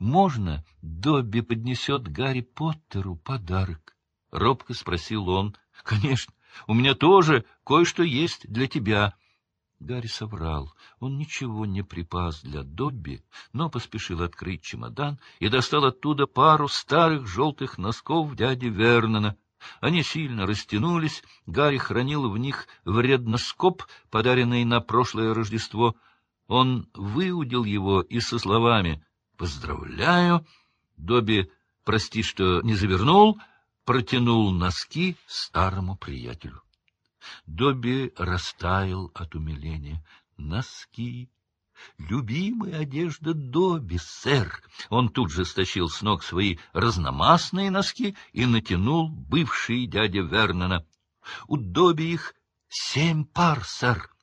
можно Добби поднесет Гарри Поттеру подарок? — робко спросил он. — Конечно, у меня тоже кое-что есть для тебя. Гарри соврал. Он ничего не припас для Добби, но поспешил открыть чемодан и достал оттуда пару старых желтых носков дяди Вернона. Они сильно растянулись, Гарри хранил в них вредноскоп, подаренный на прошлое Рождество. Он выудил его и со словами «Поздравляю!» Добби, прости, что не завернул, протянул носки старому приятелю. Добби растаял от умиления. Носки! Любимая одежда Добби, сэр! Он тут же стащил с ног свои разномастные носки и натянул бывшие дядя Вернона. У Добби их семь пар, сэр!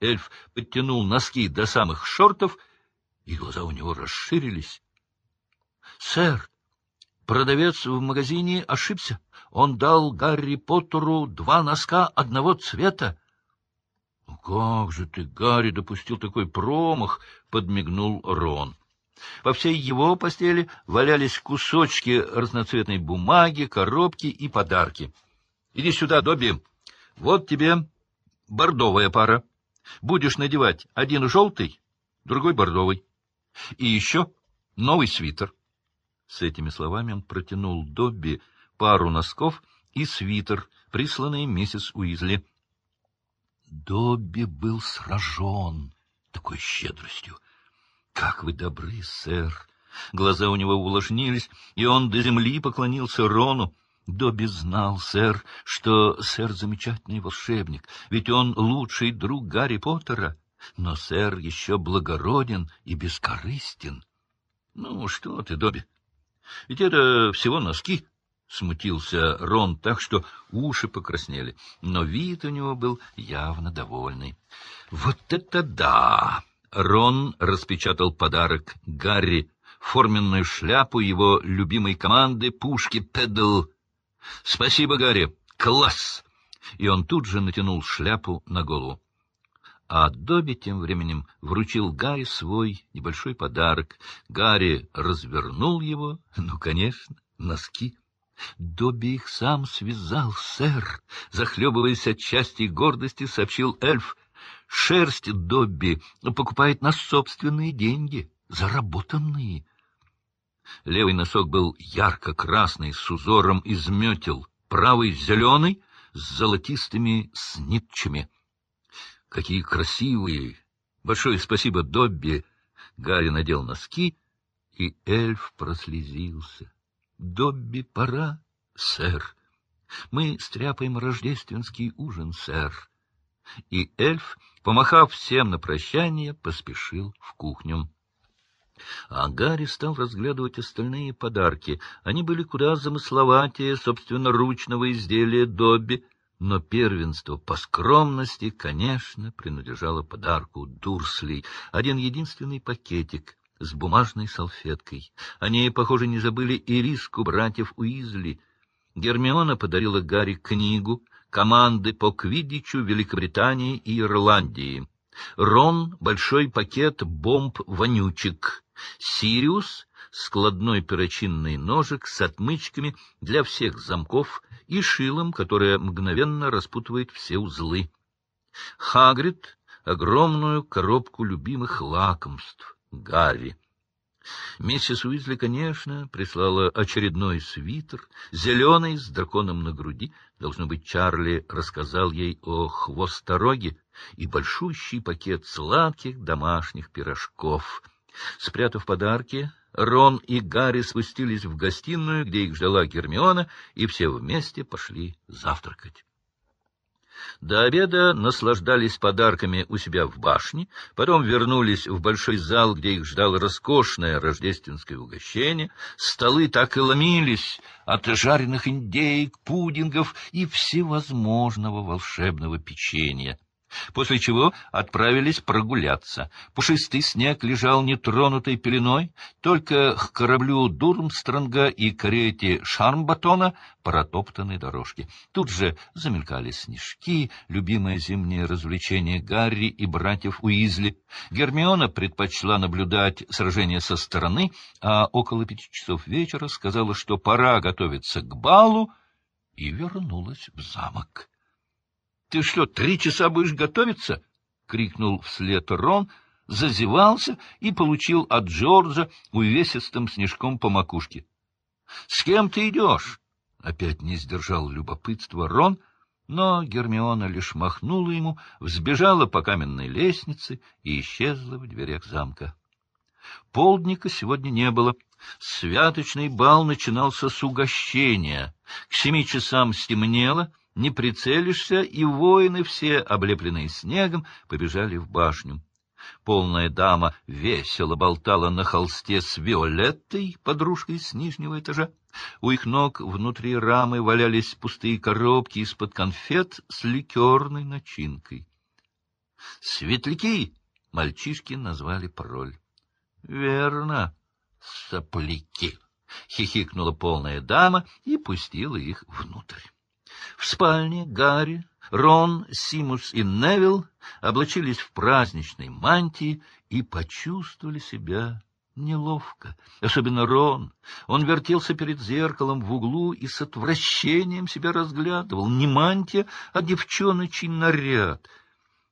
Эльф подтянул носки до самых шортов, и глаза у него расширились. — Сэр, продавец в магазине ошибся. Он дал Гарри Поттеру два носка одного цвета. — ну Как же ты, Гарри, допустил такой промах? — подмигнул Рон. По всей его постели валялись кусочки разноцветной бумаги, коробки и подарки. — Иди сюда, Добби. Вот тебе бордовая пара. Будешь надевать один желтый, другой бордовый. И еще новый свитер. С этими словами он протянул Добби пару носков и свитер, присланный миссис Уизли. Добби был сражен такой щедростью. — Как вы добры, сэр! Глаза у него увлажнились, и он до земли поклонился Рону. Добби знал, сэр, что сэр замечательный волшебник, ведь он лучший друг Гарри Поттера, но сэр еще благороден и бескорыстен. — Ну, что ты, Добби, ведь это всего носки, — смутился Рон так, что уши покраснели, но вид у него был явно довольный. — Вот это да! Рон распечатал подарок Гарри, форменную шляпу его любимой команды пушки «Педл». — Спасибо, Гарри! Класс! И он тут же натянул шляпу на голову. А Добби тем временем вручил Гарри свой небольшой подарок. Гарри развернул его, ну, конечно, носки. Добби их сам связал, сэр, захлебываясь от счастья и гордости, сообщил эльф. Шерсть Добби покупает на собственные деньги, заработанные. Левый носок был ярко-красный, с узором из метел, правый — зеленый, с золотистыми снитчами. Какие красивые! Большое спасибо, Добби! Гарри надел носки, и эльф прослезился. Добби, пора, сэр. Мы стряпаем рождественский ужин, сэр. И эльф, помахав всем на прощание, поспешил в кухню. А Гарри стал разглядывать остальные подарки. Они были куда замысловатее собственно ручного изделия Добби, но первенство по скромности, конечно, принадлежало подарку Дурсли, один единственный пакетик с бумажной салфеткой. Они, похоже, не забыли и риску братьев Уизли. Гермиона подарила Гарри книгу «Команды по квиддичу Великобритании и Ирландии». Рон — большой пакет бомб-вонючек. Сириус — складной перочинный ножик с отмычками для всех замков и шилом, которое мгновенно распутывает все узлы. Хагрид — огромную коробку любимых лакомств. Гарри. Миссис Уизли, конечно, прислала очередной свитер, зеленый, с драконом на груди. Должно быть, Чарли рассказал ей о хвостороге и большущий пакет сладких домашних пирожков. Спрятав подарки, Рон и Гарри спустились в гостиную, где их ждала Гермиона, и все вместе пошли завтракать. До обеда наслаждались подарками у себя в башне, потом вернулись в большой зал, где их ждало роскошное рождественское угощение. Столы так и ломились от жареных индейк, пудингов и всевозможного волшебного печенья. После чего отправились прогуляться. Пушистый снег лежал нетронутой пеленой, только к кораблю Дурмстронга и карете Шармбатона протоптаны дорожки. Тут же замелькали снежки, любимое зимнее развлечение Гарри и братьев Уизли. Гермиона предпочла наблюдать сражение со стороны, а около пяти часов вечера сказала, что пора готовиться к балу, и вернулась в замок. — Ты что, три часа будешь готовиться? — крикнул вслед Рон, зазевался и получил от Джорджа увесистым снежком по макушке. — С кем ты идешь? — опять не сдержал любопытства Рон, но Гермиона лишь махнула ему, взбежала по каменной лестнице и исчезла в дверях замка. Полдника сегодня не было. Святочный бал начинался с угощения. К семи часам стемнело — не прицелишься, и воины все, облепленные снегом, побежали в башню. Полная дама весело болтала на холсте с Виолеттой, подружкой с нижнего этажа. У их ног внутри рамы валялись пустые коробки из-под конфет с ликерной начинкой. «Светляки!» — мальчишки назвали пароль. «Верно, сопляки!» — хихикнула полная дама и пустила их внутрь. В спальне Гарри, Рон, Симус и Невилл облачились в праздничной мантии и почувствовали себя неловко. Особенно Рон. Он вертелся перед зеркалом в углу и с отвращением себя разглядывал. Не мантия, а девчоночий наряд.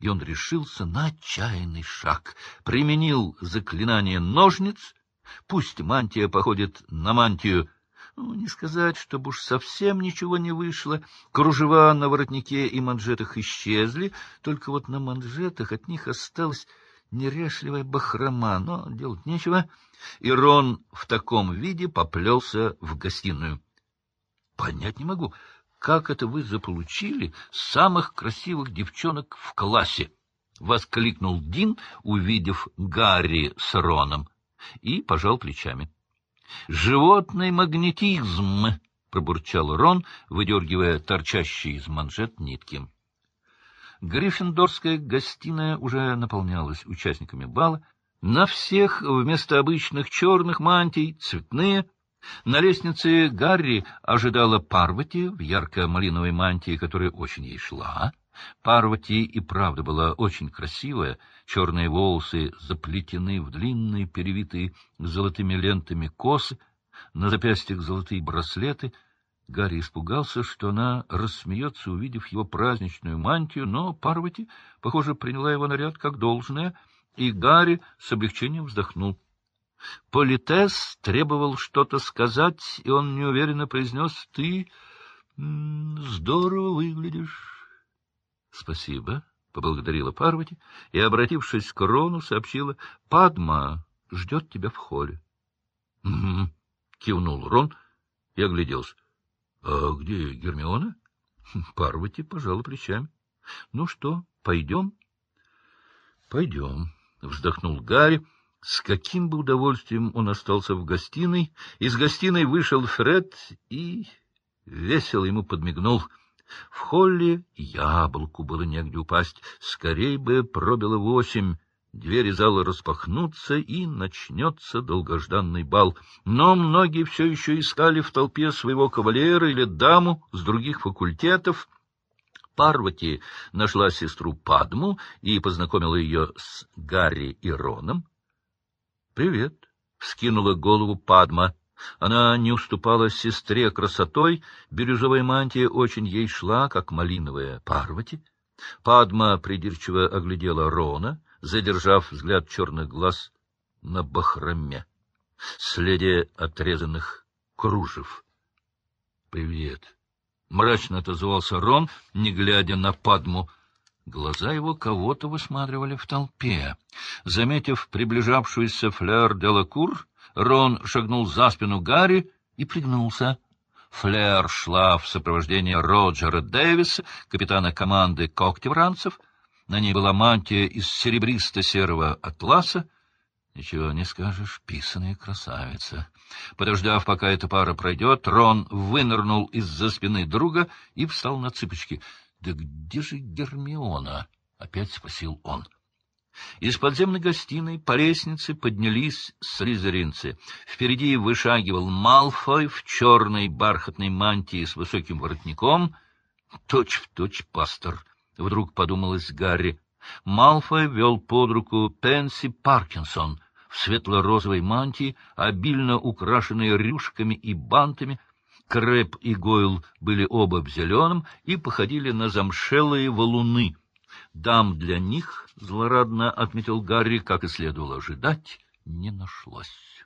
И он решился на отчаянный шаг. Применил заклинание ножниц. Пусть мантия походит на мантию ну, не сказать, чтобы уж совсем ничего не вышло. Кружева на воротнике и манжетах исчезли, только вот на манжетах от них осталась неряшливая бахрома, но делать нечего. И Рон в таком виде поплелся в гостиную. — Понять не могу, как это вы заполучили самых красивых девчонок в классе? — воскликнул Дин, увидев Гарри с Роном, и пожал плечами. — Животный магнетизм, — пробурчал Рон, выдергивая торчащие из манжет нитки. Гриффиндорская гостиная уже наполнялась участниками бала. На всех вместо обычных черных мантий цветные. На лестнице Гарри ожидала Парвати в ярко-малиновой мантии, которая очень ей шла. Парвати и правда была очень красивая, черные волосы заплетены в длинные, перевитые золотыми лентами косы, на запястьях золотые браслеты. Гарри испугался, что она рассмеется, увидев его праздничную мантию, но Парвати, похоже, приняла его наряд как должное, и Гарри с облегчением вздохнул. Политес требовал что-то сказать, и он неуверенно произнес «Ты здорово выглядишь». — Спасибо, — поблагодарила Парвати и, обратившись к Рону, сообщила, — Падма ждет тебя в холле. — Угу, — кивнул Рон и огляделся. — А где Гермиона? Парвати пожала плечами. — Ну что, пойдем? — Пойдем, — вздохнул Гарри. С каким бы удовольствием он остался в гостиной. Из гостиной вышел Фред и весело ему подмигнул — в холле яблоку было негде упасть. Скорей бы пробило восемь. Двери зала распахнутся, и начнется долгожданный бал. Но многие все еще искали в толпе своего кавалера или даму с других факультетов. Парвати нашла сестру Падму и познакомила ее с Гарри и Роном. — Привет! — вскинула голову Падма. Она не уступала сестре красотой, бирюзовая мантия очень ей шла, как малиновая Парвати. Падма придирчиво оглядела Рона, задержав взгляд черных глаз на бахроме, следе отрезанных кружев. — Привет! — мрачно отозвался Рон, не глядя на Падму. Глаза его кого-то высматривали в толпе. Заметив приближавшуюся фляр де Лакур, Рон шагнул за спину Гарри и пригнулся. Флер шла в сопровождении Роджера Дэвиса, капитана команды когтевранцев. На ней была мантия из серебристо-серого атласа. Ничего не скажешь, писаная красавица. Подождав, пока эта пара пройдет, Рон вынырнул из-за спины друга и встал на цыпочки. — Да где же Гермиона? — опять спросил он. Из подземной гостиной по лестнице поднялись слизеринцы. Впереди вышагивал Малфой в черной бархатной мантии с высоким воротником. Точь-в-точь пастор, — вдруг подумалось Гарри. Малфой вел под руку Пенси Паркинсон в светло-розовой мантии, обильно украшенной рюшками и бантами. Крэп и Гойл были оба в зеленом и походили на замшелые валуны. Дам для них, — злорадно отметил Гарри, как и следовало ожидать, не нашлось.